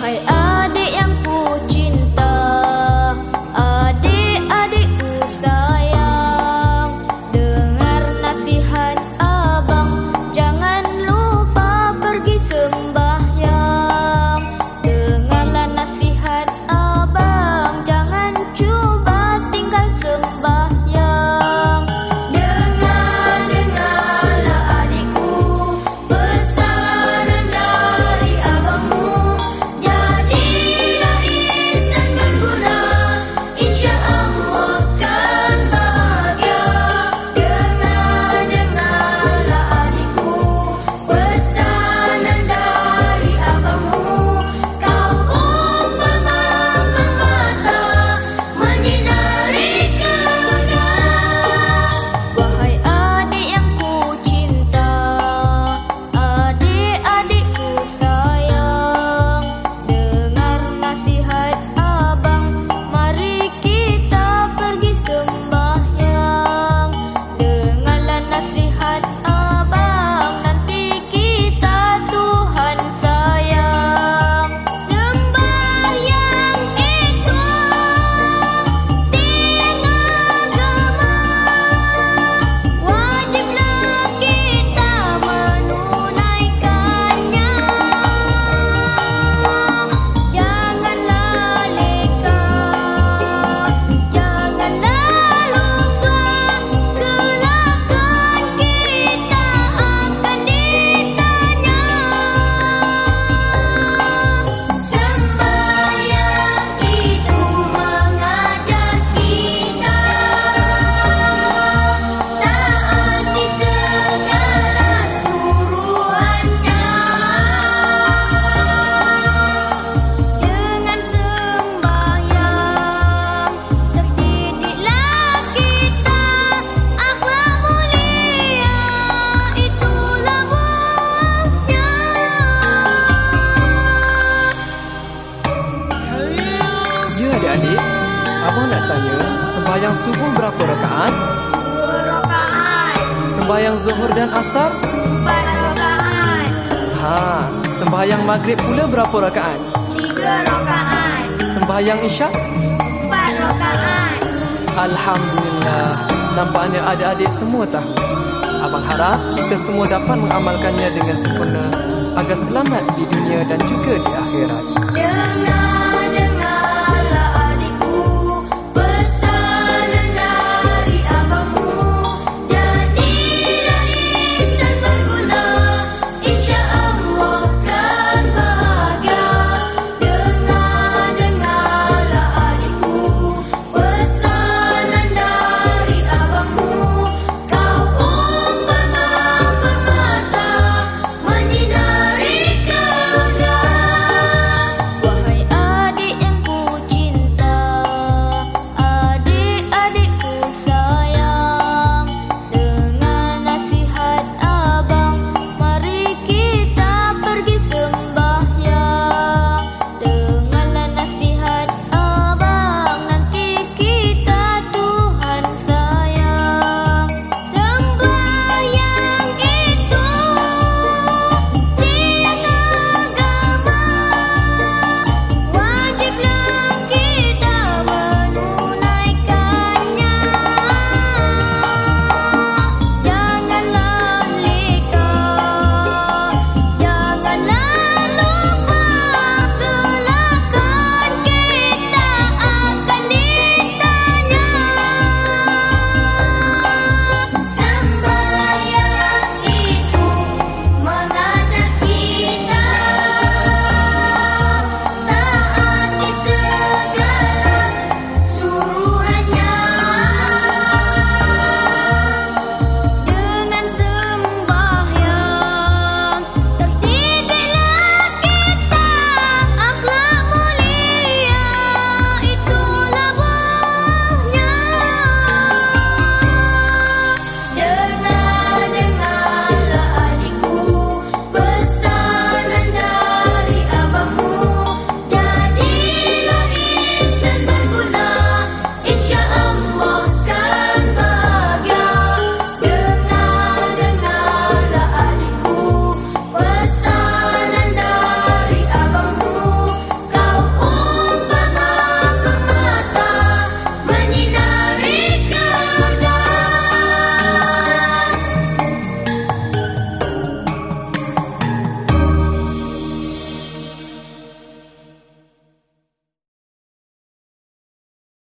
Hãy adik-adik, Abang nak tanya, sembahyang subuh berapa rakaat? Dua rakaat. Sembahyang zuhur dan asar? Empat rakaat. Ha, sembahyang maghrib pula berapa rakaat? Tiga rakaat. Sembahyang isyak? Empat rakaat. Alhamdulillah, nampaknya adik-adik semua tahu. Abang harap kita semua dapat mengamalkannya dengan sempurna agar selamat di dunia dan juga di akhirat. Dengan